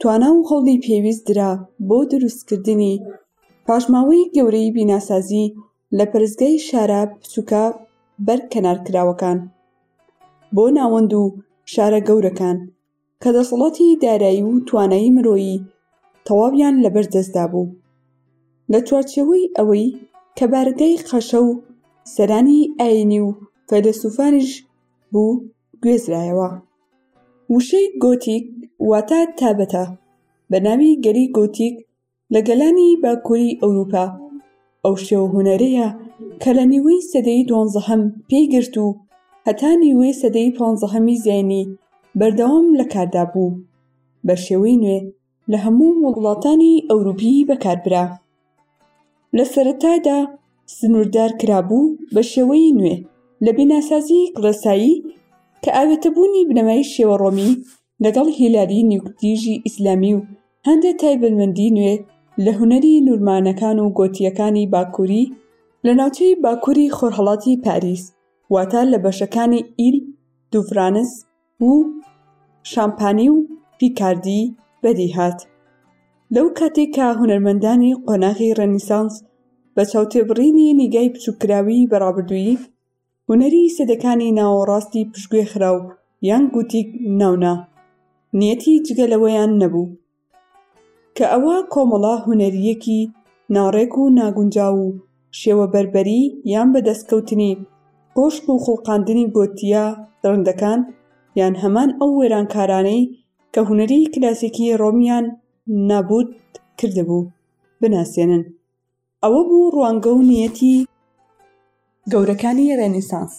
توانا و هەوڵی پێویست درا بۆ دروستکردنی پاشماوەی گەورەی بیناسازی لە پەرستگای شارە بچووکە بەر کەنارکراوەکان بۆ ناوەند و شارە گەورەکان کە دەسەڵاتی دارایی و توانایی مرۆیی تەواویان لەبەر دەستدا بوو لە چوارچێوەی ئەوەی کە بارگای قەشە و سەرانی ئاینی و فەیلەسوفانیش بوو گوێزرایەوە. وشەی گۆتیک واتە تابەتە بە ناوی گەلی گۆتیک لە گەلانی باکووری ئەوروپا ئەو شێوە هونەرەیە کە لە نیوەی سەدەی دوانزەهەم پێی گرت و هەتا نیوەی سەدەی پانزەهەمی زایینی بەردەوام لە کاردا بوو بە شێوەی نوێ لە هەموو وڵاتانی ئەوروپی بەکاربرا لە سەرەتادا سنووردار کرابوو بە شێوەی نوێ لە بیناسازی کڵێسایی کە ئاوێتەبوونی بنەمای شێوە ڕۆمی لەگەڵ هیلالی نیوکتیژی ئیسلامی و هەندێ تایبەتمەندی نوێ لە هونەری نورمانەکان و گۆتییەکانی باکووری لە ناوچەی باکووری خۆرهەڵاتی پاریس واتە لە بەشەکانی ئیل دوفرانس و شامپانی و پیکاردی بەدی هات لەو کاتێک کە هونەرمەندانی قۆناغی ڕێنیسانس بە چاوتێبڕینی نیگای بچوککراوی بە ڕابردووی هونەری سەدەکانی ناوەڕاستی پشتگوێخراو یان گوتیک ناونا نیەتی جگە لەوەیان نەبوو کە ئەوە کۆمەڵە هونەرییەکی ناڕێک و ناگونجاو و شێوە بەربەری یان بە دەستکەوتنی کۆشک و خوڵقاندنی گۆتییە دڕندەکان یان هەمان ئەو وێرانکارانەی کە هونەری کلاسیکی ڕۆمیان نابووت کردبوو، بناسێنن. ئەوە بوو ڕوانگە و نیەتی گەورەکانی ڕێنیسانس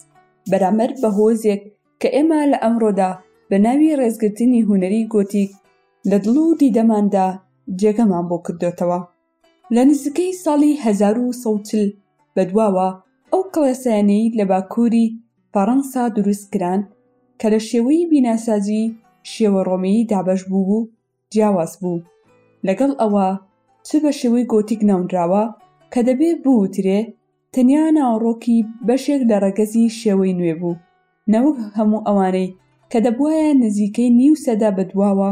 بەرامبەر بە هۆزێک کە ئێمە لە ئەمڕۆدا بە ناوی ڕێزگرتنی هونەری گۆتیک لە دڵ و دیدەماندا جێگەمان بۆ کردۆتەوە. لە نزیکەی ساڵی هەزار و سەد و چل بەدواوە ئەو کڵێسایانەی لە باکووری فەڕەنسا دروست کران کە لە شێوەی بیناسازی شێوە ڕۆمیی دابەش بووبوو، جیاواز بوو، لەگەڵ ئەوە چ بە شێوەی گۆتیک ناونراوە کە دەبێ بوترێ تەنیا ناوەڕۆکی بەشێک لە ڕەگەزی شێوەی نوێ بوو، نەوەک هەموو ئەوانەی کە دەبوایە نزیکەی نیو سەدە بە دواوە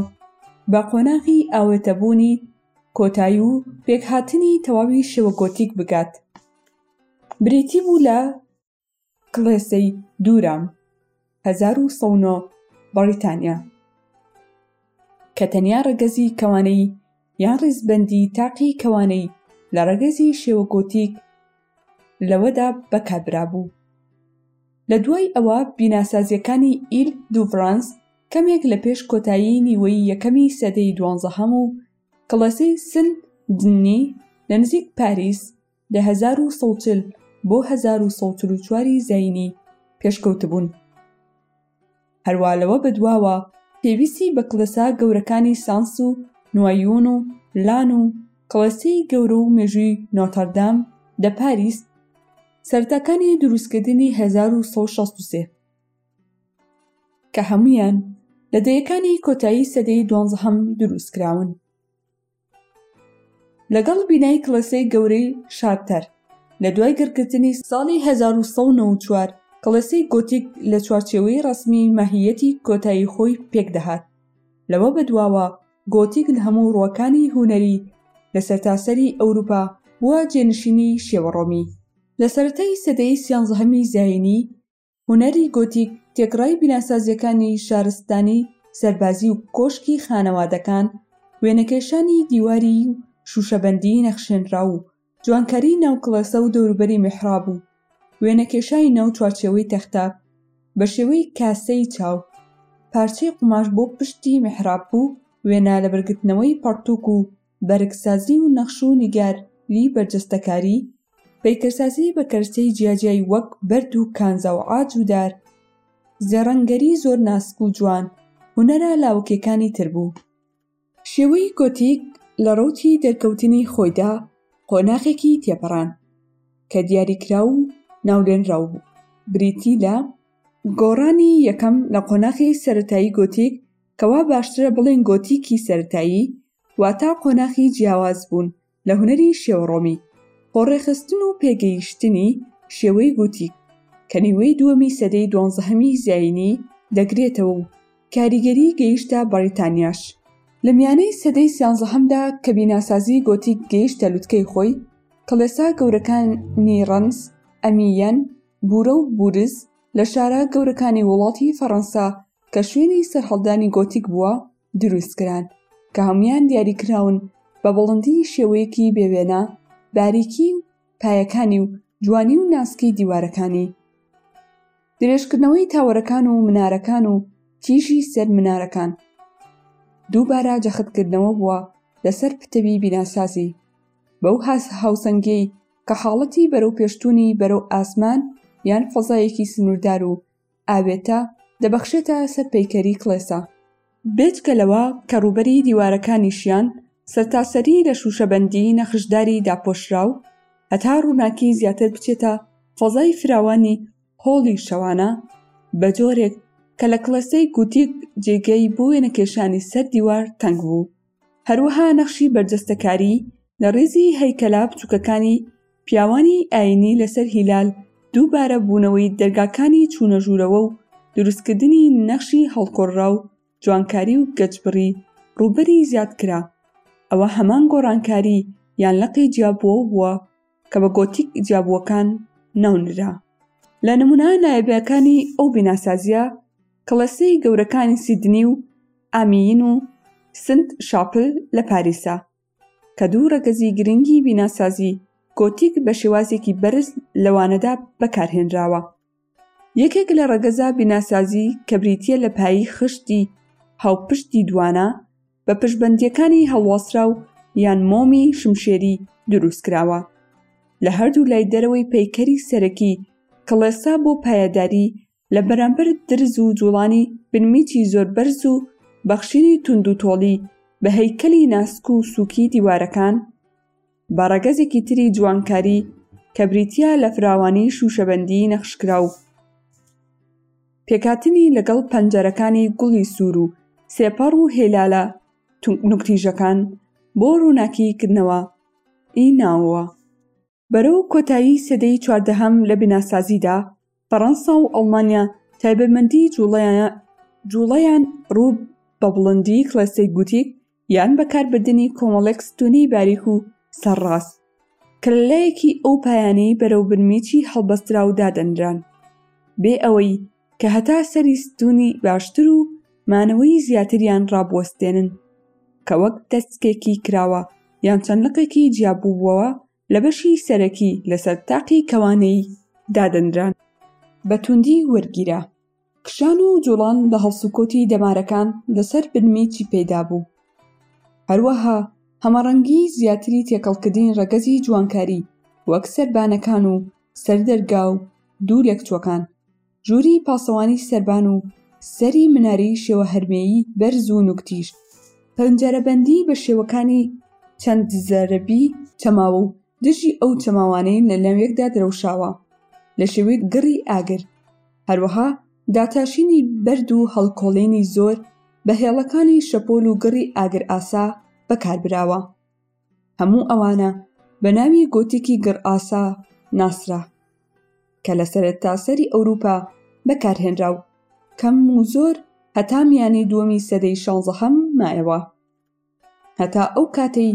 بە قۆناغی ئاوێتەبوونی کۆتایی و پێکهاتنی تەواوی شێوە گۆتیک بگات، بریتی بوو لە. کڵێسەی دوورام 1909 بەڕیتانیا کە تەنیا ڕەگەزی کەوانەی یان ڕیزبەندی تاقی کەوانەی لە ڕەگەزی شێوە گۆتیک لەوەدا بەکاربرابوو لە دوای ئەوە بیناسازیەکانی ئیل دوڤرانس کەمێک لە پێش کۆتایی نیوەی یەکەمی سەدەی دوانزەهەم و کڵەسی سن دنی لە نزیک پاریس لە هەزار و سەد و چل بۆ هەزار و سەد و چل و چوار ی زایینی پێشکەوتبوون. هەروا لەوە بەدواوە پێویستی بە کڵێسا گەورەکانی سانس و نوایون و لان و کڵێسەی گەورە و مێژووی نۆتەردام لە پاریس سەرەتاکانی دروستکردنی هەزار و سەد و شەست و سێ کە هەموویان لە دەیەکانی کۆتایی سەدەی دوانزەهەم دروستکراون. لەگەڵ بینای کڵێسەی گەورەی شارتەر لە دوای گڕکردنی ساڵی ١ۊ٩٤، کڵێسەی گۆتیک لە چوارچێوەی ڕەسمی ماهییەتی کۆتایی خۆی پێک دەهات. لەوە بەدواوە گۆتیک لە هەموو ڕووەکانی هونەری لە سەرتاسەری ئەوروپا بووە جێنشینی شێوە ڕۆمی. لە سەرەتای سەدەی سیانزەهەمی زایینی، هونەری گۆتیک تێکڕای بیناسازییەکانی شارستانی سەربازی و کۆشکی خانەوادەکان، وێنەکێشانی دیواری و شووشەبەندیی نەخشێنراو و جوانکاریی ناو کڵێسە و دەوروبەری میحراب و وێنەکێشانی ناو چوارچێوەی تەختە بە شێوەی کاسەی چاو، پارچەی قوماش بۆ پشتی میحراب و وێنە لەبەرگرتنەوەی پەڕتووک و بەرگسازی و نەخش و نیگار ی بەرجەستەکاری، پەیکەرسازی بە کەرستەی جیاجیای وەک بەرد و کانزا و عاج و دار، زێڕەنگەری زۆر ناسک و جوان، هونەرە لاوەکیەکانی تر بوو. شێوەی گۆتیک لە ڕەوتی دەرکەوتنی خۆیدا قۆناغێکی تێپەڕان کە دیاریکراو و ناولێنراو بوو بریتی لە، گۆڕانی یەکەم لە قۆناغی سەرەتایی گۆتیک کەوا باشترە بڵێین گۆتیکی سەرەتایی واتا قۆناخی جیاواز بوون لە هونەری شێوە ڕۆمی بۆ ڕێکخستن و پێگەیشتنی شێوەی گوتیک کە نیوەی دووەمی سەدەی دوانزەهەمی زایینی دەگرێتەوە و کاریگەری گەیشتە بەڕیتانیاش لە میانەی سەدەی سیانزەهەمدا کە بیناسازی گۆتیک گەیشتە لوتکەی خۆی کڵێسا گەورەکانی ڕەنس، ئەمییەن، بورە و بورز لە شارە گەورەکانی وڵاتی فەڕەنسا کە شوێنی سەرهەڵدانی گۆتیک بووە، دروستکران کە هەمویان دیاریکراون بە بڵندی شێوەیەکی بێوێنە باریکی و پایەکانی و جوانی و ناسکی دیوارەکانی درێژکردنەوەی تاوەرەکان و منارەکان و تیژی سەر منارەکان دووبارە جەختکردنەوە بووە لەسەر پتەوی بیناسازی بەو هاس هاوسەنگیەی کە حاڵەتی بەرەو پێشتونی بەرەو ئاسمان یان فەزایەکی سنووردار و ئاوێتە، دەبەخشێتە سەر پەیکەری کڵێسا. بێجگە لەوە کە ڕووبەری دیوارەکانیشیان سەرتاسەری لە شووشەبەندی نەخشداری داپۆشرا و هەتا ڕووناکی زیاتر بچێتە فەزای فراوانی هۆڵی شەوانە، بە جۆرێک کە لە کڵێسەی گوتیک جێگەی بۆ وێنەکێشانی سەر دیوار تەنگ بوو. هەروەها نەخشی بەرجەستەکاری لە ڕیزی هەیکەلە بچووکەکانی پیاوانی ئایینی لەسەر هیلال دووبارە بوونەوەی دەرگاکانی چوونە ژوورەوە و دروستکردنی نەخشی هەڵکۆڵراو جوانکاری و گەجبڕی ڕووبەری زیاد کرا ئەوە هەمان گۆڕانکاری یان لقی جیابووەو بووە کە بە گۆتیک جیابووەکان ناونرا. لە نموونانە نایابەکانی ئەو بیناسازییە کڵێسەی گەورەکانی سیدنی و ئامیین و سنت شاپل لە پاریسە، کە دوو ڕەگەزی گرنگی بیناسازی گۆتیک بە شێوازێکی بەرز لەوانەدا بەکارهێنراوە. یەکێک لە ڕەگەزە بیناسازی کە بریتییە لە پایی خشتی هاوپشتی دوانە بە پشتبەندییەکانی هەڵواسراو یان مۆمی شمشێری دروستکراوە لە هەردوو لای دەرەوەی پەیکەری سەرەکی کڵێسا بۆ پایەداری لە بەرامبەر درز و جوڵانی بنمیچی زۆر بەرز و بەخشینی توندوتۆڵی بە هەیکەلی ناسک و سووکی دیوارەکان بە ڕەگەزێکی تری جوانکاری کە بریتە لە فراوانی شوشەبندی نەخشکراو پێکاتنی لەگەڵ پەنجەرەکانی گوڵی سوور و سێپەڕ و هێلالە نوکتیژەکان بۆ ڕووناکی کردنەوە ئی ناوەوە بەرەو کۆتایی سەدەی چواردەهەم لە بیناسازیدا فەرەنسا و ئەڵمانیا تایبەتمەندی جووڵەیان ڕوو بە بڵندی کڵێسەی گوتیک یان بەکاربردنی کۆمەڵێک ستوونەی باریک و سەرڕاست کە لە لایەکی ئەو پایانەی بەرەو بنمیچی هەڵبەستراو دادەنران بێ ئەوەی کە هەتا سەری ستوونی باشتر و مانەوەی زیاتریان ڕابوەستێنن کە وەک دەسکێکی کراوە یان چەند لقێکی جیابووەوە لە بەشی سەرەکی لەسەر تاقی کەوانەی دادەنران بە توندی وەرگیرا کشان و جوڵان لە هەڵسوکەوتی دەمارەکان لەسەر بنمی چی پەیدا بوو هەروەها هەمەڕەنگی زیاتری تێکەڵکردنی ڕەگەزی جوانکاری وەک سەربانەکان و سەردەرگا و دوو لێکچووەکان ژووری پاسەوانی سەربان و سەری مناری شێوە هەرمێیی بەرز و نوکتیژ، پەنجەرەبەندی بە شێوەکانی چەند زەرەبی چەماوە و دژی ئەو چەماوانەی لە ناویەکدا درەوشاوە لە شێوەی گڕی ئاگر، هەروەها داتاشینی بەرد و هەڵکۆڵینی زۆر بە هێڵەکانی شەپۆل و گڕی ئاگرئاسا بەکاربراوە. هەموو ئەوانە بە ناوی گۆتیکی گڕئاسا ناسرا کە لە سەرتاسەری ئەوروپا بەکارهێنرا و کەم و زۆر هەتا میانەی دووەمی سەدەی شانزەهەم مایەوە هەتا ئەو کاتەی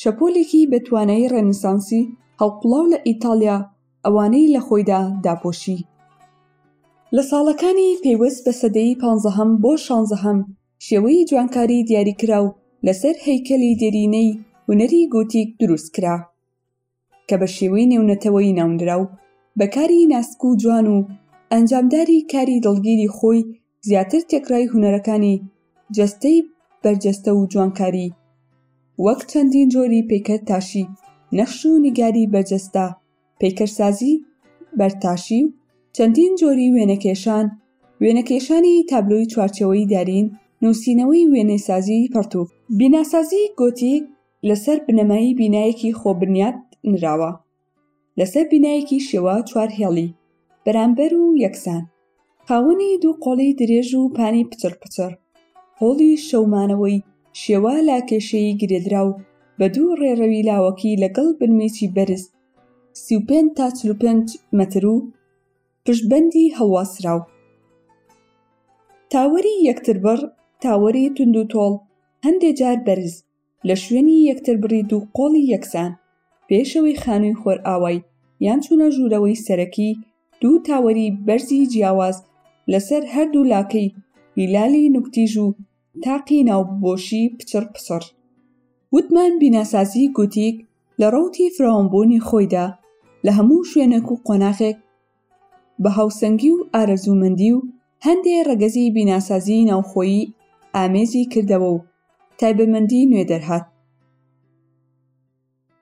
شەپۆلێکی بە توانایی ڕێنسانسی هەڵقوڵاو لە ئیتاڵیا ئەوانەی لە خۆیدا داپۆشی لە ساڵەکانی پەیوەست بە سەدەی پانزەهەم بۆ شانزەهەم شێوەی جوانکاری دیاریکراو لەسەر هەیکەلی دێرینەی هونەری گۆتیک دروست کرا کە بە شێوەی نێونەتەوەیی ناونرا و بە کاری ناسک و جوان و ئەنجامداری کاری دڵگیری خۆی زیاتر تێکڕای هونەرەکانی جەستەی بەرجەستە و جوانکاری وەک چەندین جۆری پەیکەر تاشی نەخش و نیگاری بەرجەستە پەیکەرسازی بەرتاشی و چەندین جۆری وێنەکێشان وێنەکێشانی تابلۆی چوارچەوەی دارین نووسینەوەی وێنەسازی پەڕتووک بیناسازی گۆتیک لەسەر بنەمای بینایەکی خۆ بنیات نراوە لەسەر بینایەکی شێوە چوار هێڵی بەرامبەر و یەکسان. خاوەنی دوو قۆڵی درێژ و پانی پچڕ پچڕ، قۆڵی شەو مانەوەی شێوا لا کێشەیی گرێدراو بە دوو ڕێڕەوی لاوەکی لەگەڵ بنمیچی بەرز سی و پێنج تا چل و پێنج مەتر و پشتبەندی هەڵواسراو. تاوەری یەکتربڕ، تاوەری توندوتۆڵ، هەندێ جار بەرز، لە شوێنی یەکتربڕی دوو قۆڵی یەکسان، پێشەوەی خانووی خۆرئاوای یان چوونە ژوورەوەی سەرەکی، دوو تاوەری بەرزی جیاواز لەسەر هەردوو لاکەی هیلالی نوکتیژ و تاقی ناوبۆشی پچڕ پچڕ. وتمان بیناسازیی گۆتیک لە ڕەوتی فراوانبوونی خۆیدا، لە هەموو شوێنێک و قۆناغێک، بە هاوسەنگی و ئارەزوومەندی و هەندێ ڕەگەزی بیناسازیی ناوخۆیی ئامێزی کردەوە و تایبەمەندی نوێ دەرهات.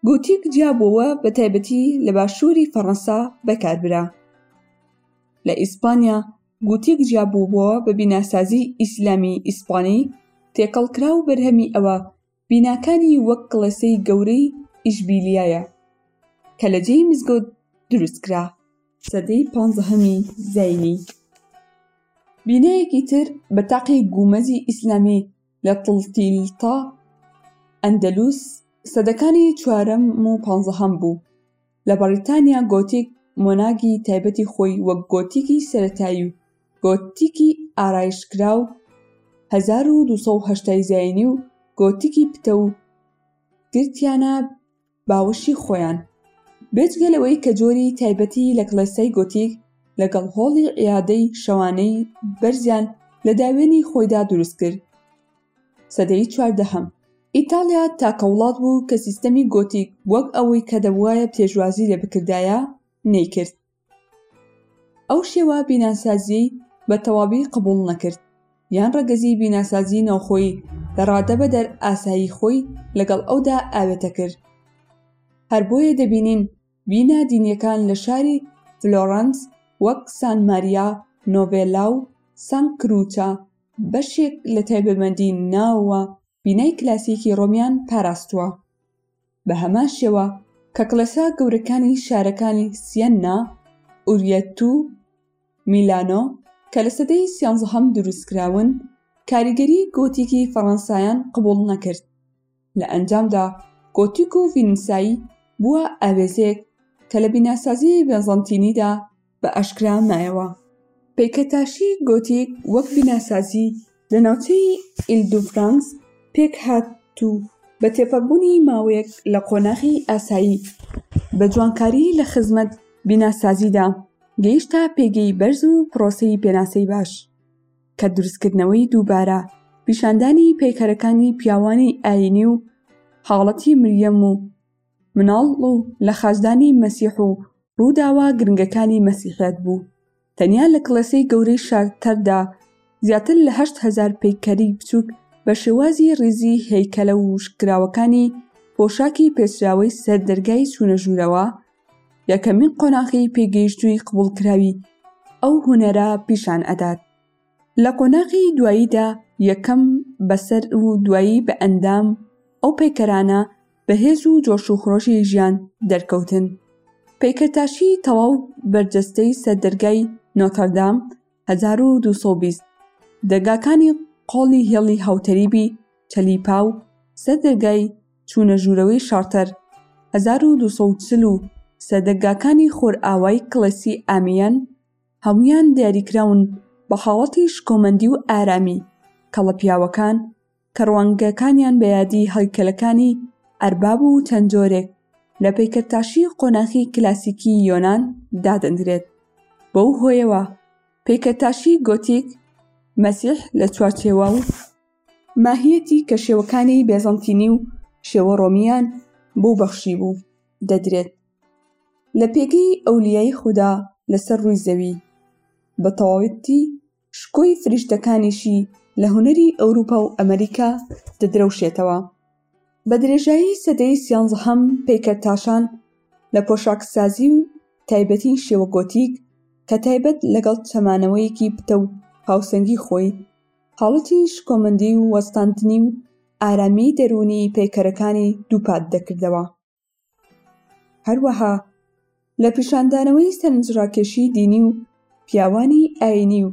گۆتیک جیابووەوە بە تایبەتی لە باشووری فەڕەنسا بەکار برا. لە ئیسپانیا گۆتیک جیابووەوە بە بیناسازیی ئیسلامیی ئیسپانی تێکەڵ کرا و بەرهەمی ئەوە بیناکانی وەک کڵێسەی گەورەی ئیشبیلیایە کە لە جێی مزگەوت دروستکرا. سەدەی پانزەهەمی زاینی. بینایەکی تر بە تاقی گومەزی ئیسلامی لە تڵتیلتا، ئەندەلوس، سەدەکانی چوارەم و پانزەهەم بوو. لە بەڕیتانیا گۆتیک مۆناگی تایبەتی خۆی وەک گۆتیکی سەرەتایی و گۆتیکی ئارایشتکراو ١٢٨٠ ی زایینی و گۆتیکی پتەو گرتیانە باوەشی خۆیان، بێجگە لەوەی کە جۆری تایبەتی لە کڵێسای گۆتیک لەگەڵ هۆڵی عیادەی شەوانەی بەرزیان لە داوێنی خۆیدا دروستکرد. سەدەی چواردەهەم ئیتاڵیا تاکە وڵات بوو کە سیستەمی گۆتیک وەک ئەوەی کە دەبووایە پێشوازی لێ بکردایە نەیکرد ئەو شێوە بیناسازیەی بە تەواوی قبوڵ نەکرد یان ڕەگەزی بیناسازی ناوخۆی لە ڕادەبەدەر ئاسایی خۆی لەگەڵ ئەودا ئاوێتە کرد هەر بۆیە دەبینین بینا دینییەکان لە شاری فلۆرەنس وەک سان ماریا نۆڤێلا و سان کروچا بەشێک لە تایبەتمەندی ناوەوە بینای کلاسیکی ڕۆمیان پاراستووە بە هەمان شێوە کە کڵێسا گەورەکانی شارەکانی سیەننا ئوریەتتو و میلانۆ کە لە سەدەی سیانزەهەم دروستکراون کاریگەری گۆتیکی فەڕەنسایان قبوڵ نەکرد لە ئەنجامدا گۆتیک و ڤینیسایی بووە ئاوێزێک کە لە بیناسازیی بێزەنتینیدا بە ئاشکرا مایەوە. پێکهتاشی گۆتیک وەک بیناسازی لە ناوچەی ئیل دو فرانس پێکهات و بە تێپەڕبوونی ماوەیەک لە قۆناغی ئاسایی بە جوانکاری لە خزمەت بیناسازیدا، گەیشتە پێگەی بەرز و پرۆسەی پێناسەی باش. کە دروستکردنەوەی دووبارە پیشاندانی پەیکەرەکانی پیاوانی ئاینی و حاڵەتی مریەم و مناڵ و لە خاچدانی مەسیح و ڕووداوە گرنگەکانی مەسیحێت بوو تەنیا لە کڵێسەی گەورەی شارتەردا زیاتر لە هەشت هزار پەیکەری بچووک بە شێوازی ڕیزی هەیکەلە وشکراوەکانی پۆشاکی پێچراوەی سەر دەرگای چوونە ژوورەوە یەکەمین قۆناغی پێگەیشتووی قبوڵکراوی ئەو هونەرە پیشان ئەدات لە قۆناغی دواییدا یەکەم بەسەر و دوایی بە ئەندام ئەو پەیکەرانە بە هێز و جۆش و خرۆشی ژیان دەرکەوتن پەیکەرتاشی تەواو بەرجەستەی سەر دەرگای نۆتەردام 1220 دەرگاکانی قۆڵی هێڵی هاوتەریبی چەلیپا و سەر دەرگای چوونە ژوورەوەی شاڕتەر، هەزار و دوو سەد و چل و سێ دەرگاکانی خۆرئاوای کڵێسی ئامیەن هەموویان دیاریکراون بە حاڵەتی شکۆمەندی و ئارامی، کەڵە پیاوەکان کە ڕوانگەکانیان بە یادی هەیکەلەکانی ئەرباب و چەند جۆرێک لە پەیکەرتاشی قۆناخی کلاسیکی یۆنان دادەنرێت، بەو هۆیەوە پەیکەرتاشی گۆتیک، مەسیح لە چوارچێوە و. ماهیەتی کە شێوەکانی بێزەنتینی و شێوە ڕۆمیان بۆ بەخشی بوو دەدرێت لە پێگەی ئەولیای خودا لەسەر ڕووی زەوی بە تەواوەتی شکۆی فریشتەکانیشی لە هونەری ئەوروپا و ئەمریکا دەدرەوشێتەوە بە درێژایی سەدەی سیانزەهەم پەیکەرتاشان لە پۆشاکسازی و تایبەتی شێوە گۆتیک کە تایبەت لەگەڵ چەمانەوەیەکی پتەو هاوسەنگی خۆی حاڵەتی شکۆمەندی و وەستاندنی و ئارامیی دەروونیی پەیکەرەکانی دووپات دەکردەوە. هەروەها لە پیشاندانەوەی سەرنجڕاکێشی دینی و پیاوانی ئایینی و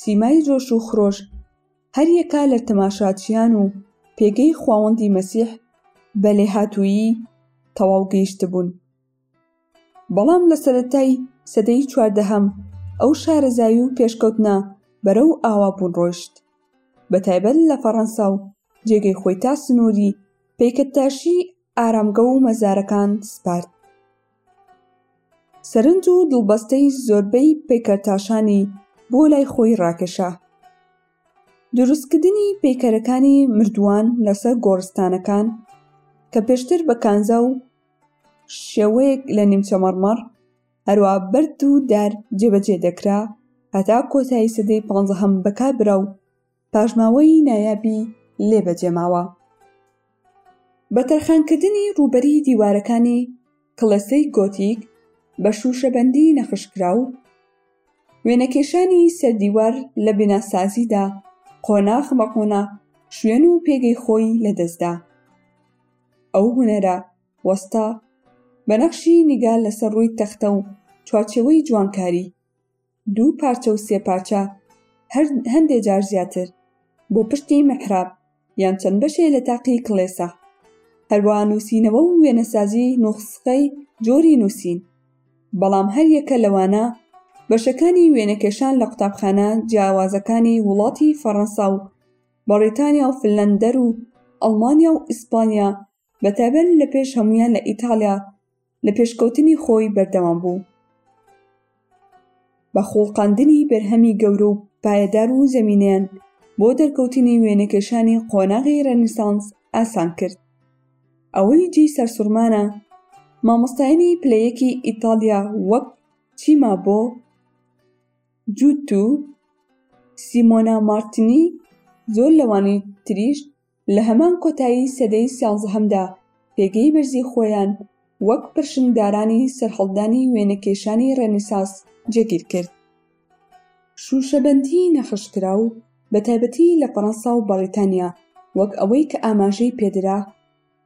سیمای جۆش و خرۆش هەر یەکە لە تەماشاچیان و پێگەی خواوەندی مەسیح بە لێهاتوویی تەواو گەیشتبوون. بەڵام لە سەرەتای سەدەی چواردەهەم ئەو شارەزایی و پێشکەوتنە بەرەو ئاوابوون ڕۆیشت بە تایبەت لە فەڕەنسا و جێگەی خۆی تا سنووری پەیکەتتاشی ئارامگە و مەزارەکان سپارد سەرنج و دڵبەستەی زۆربەی پەیکەرتاشانی بۆ لای خۆی ڕاکێشا دروستکردنی پەیکەرەکانی مردووان لەسەر گۆڕستانەکان کە پێشتر بە کانزا و شێوەیەک لە نیمچە مەڕمەڕ، هەروەها بەرد و دار جێبەجێ دەکرا، هەتا کۆتایی سەدەی پانزەهەم بەکاربرا و پاشماوەی نایابی لێ بەجێماوە. بە تەرخانکردنی ڕووبەری دیوارەکانی کڵێسەی گۆتیک بە شووشەبەندی نەخشکراو، وێنەکێشانی سەر دیوار لە بیناسازیدا قۆناخ بە قۆناخ شوێن و پێگەی خۆی لەدەستدا. ئەو هونەرە وەستا بە نەخشی نیگار لەسەر ڕووی تەختە و چوارچێوەی جوانکاری، دوو پارچە و سێ پارچە، هەر هەندێ جار زیاتر، بۆ پشتی میحراب یان چەند بەشێ لە تاقی کڵێسە. هەروا نووسینەوە و وێنەسازی نوخسقەی جۆری نووسین، بەڵام هەر یەکە لەوانە بەشەکانی وێنەکێشان لە قوتابخانە جیاوازەکانی وڵاتی فەڕەنسا و، بەڕیتانیا و فنلەندەر و ئەڵمانیا و ئیسپانیا بە تایبەت لە پێش هەمویان لە ئیتالیا لە پێشکەوتنی خۆی بەردەوام بوو بە خوڵقاندنی بەرهەمی گەورە و پایەدار و زەمینەیان بۆ دەرکەوتنی وێنەکێشانی قۆناغی ڕەنیسانس ئاسان کرد ئەوەی جی سەرسوڕمانە مامۆستایانی پلەیەکی ئیتالیا وەک چیما بۆ جووت و سیمۆنا مارتنی زۆر لەوانی تریش لە هەمان کۆتایی سەدەی سیانزەهەمدا پێگەی بەرزی خۆیان وەک پرشنگدارانی سەرهەڵدانی وێنەکێشانی ڕێنیساس جێگیر کرد. شووشەبەندیی نەخشکراو، بەتایبەتی لە فەرەنسا و بەڕیتانیا، وەک ئەوەی کە ئاماژەی پێ درا،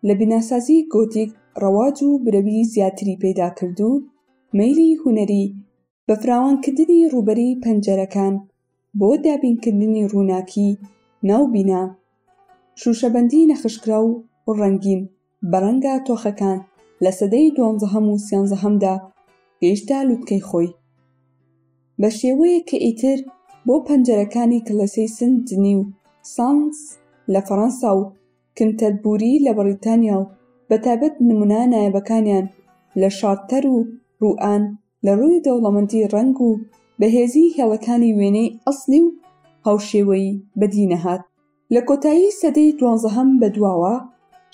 لە بیناسازیی گۆتیک ڕەواج و برەوی زیاتری پەیدا کرد و مەیلی هونەری بە فراوانکردنی ڕووبەری پەنجەرەکان بۆ دابینکردنی ڕووناکی ناو بینا، شووشەبەندی نەخشکراو و ڕەنگین بە ڕەنگە تۆخەکان لە سەدەی دوانزەهەم و سیانزەهەمدا گەیشتە لوتکەی خۆی، بە شێوەیەک کە ئیتر بۆ پەنجەرەکانی کڵێسەی سنت دنی و سانس لە فەڕەنسا و کنتەربوری لە بەڕیتانیا و بەتایبەت نموونە نایابەکانیان لە شارتەر و ڕوئان لە ڕووی دەوڵەمەندی ڕەنگ و بەهێزی هێڵەکانی وێنەی ئەسڵی و هاوشێوەی بەدی نەهات. لە کۆتایی سەدەی دوانزەهەم بە دواوە،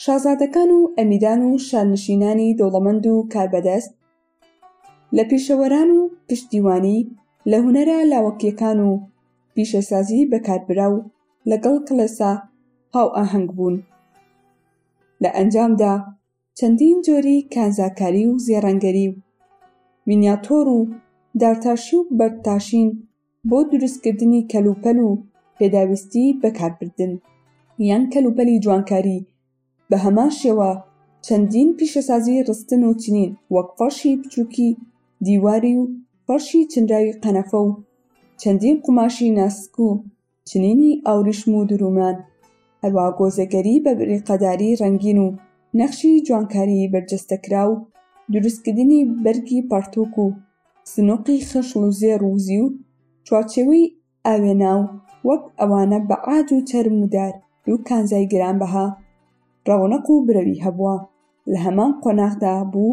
شازادەکان و ئەمیران و شارنشینانی دەوڵەمەند و کاربەدەست، لە پیشەوەران و پشتیوانی لە هونەرە لاوەکییەکان و پیشەسازی بەکاربراو لەگەڵ کڵێسا هاوئاهەنگ بوون. لە ئەنجامدا، چەندین جۆری کانزاکاری و زێڕەنگەری و مینیاتۆر و دارتاشی و بەردتاشین بۆ دروستکردنی کەلوپەل و پێداویستی بەکاربردن، یان کەلوپەلی جوانکاری، بە هەمان شێوە چەندین پیشەسازی ڕستن و چنین وەک فەڕشی بچووکی دیواری و فەڕشی چنراوی قەنەفە و چەندین قوماشی ناسک و چنینی ئاوریشم و درومان، هەروا گۆزەگەری بە بریقەداری ڕەنگین و نەخشی جوانکاریی بەرجەستەکراو، دروستکردنی بەرگی پەڕتووک و سنووقی خشڵ و زێڕ و زیو، چوارچێوەی ئاوێناو، وەک ئەوانە بە عاج و چەرم و دار دوو کانزای گرانبەها، ڕەونەق و برەوی هەبووە، لە هەمان قۆناغدا بوو